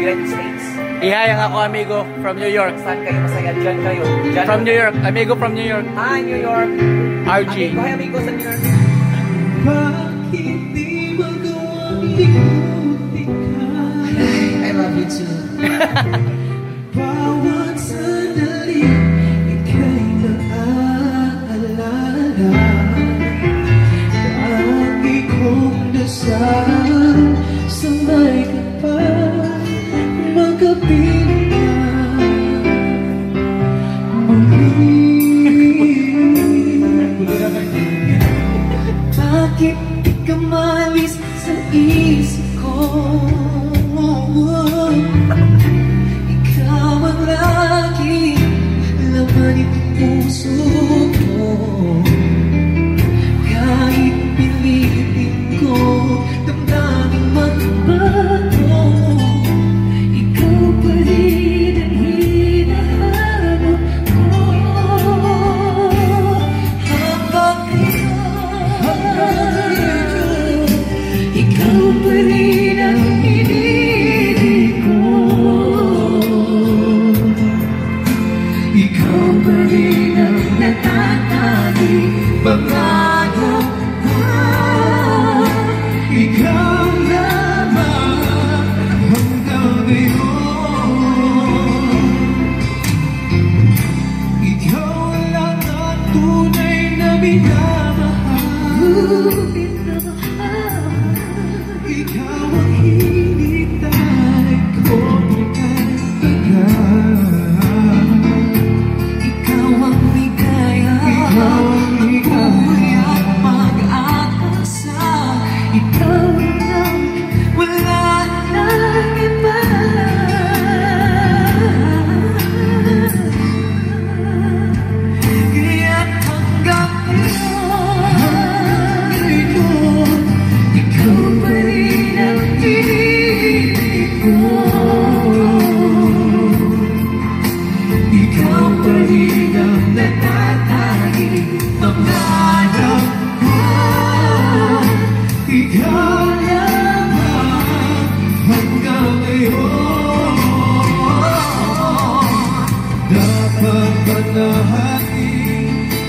United States. Ihayang ako, amigo, from New York. Saan kayo masaya? Diyan kayo. Diyan from New York. Amigo from New York. Hi, New York. RG. Amigo, hi, amigo sa New York. Bakit 一无所 But God. 우리가 내 따뜻하기 넘나려가 이겨려가 한가운데요 dapat menahan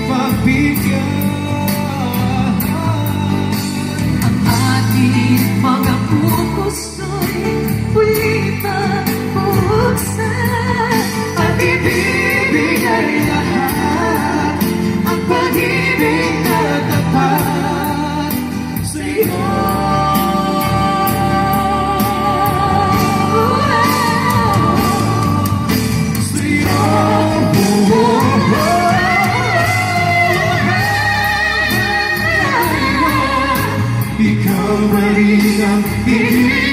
mimpi You.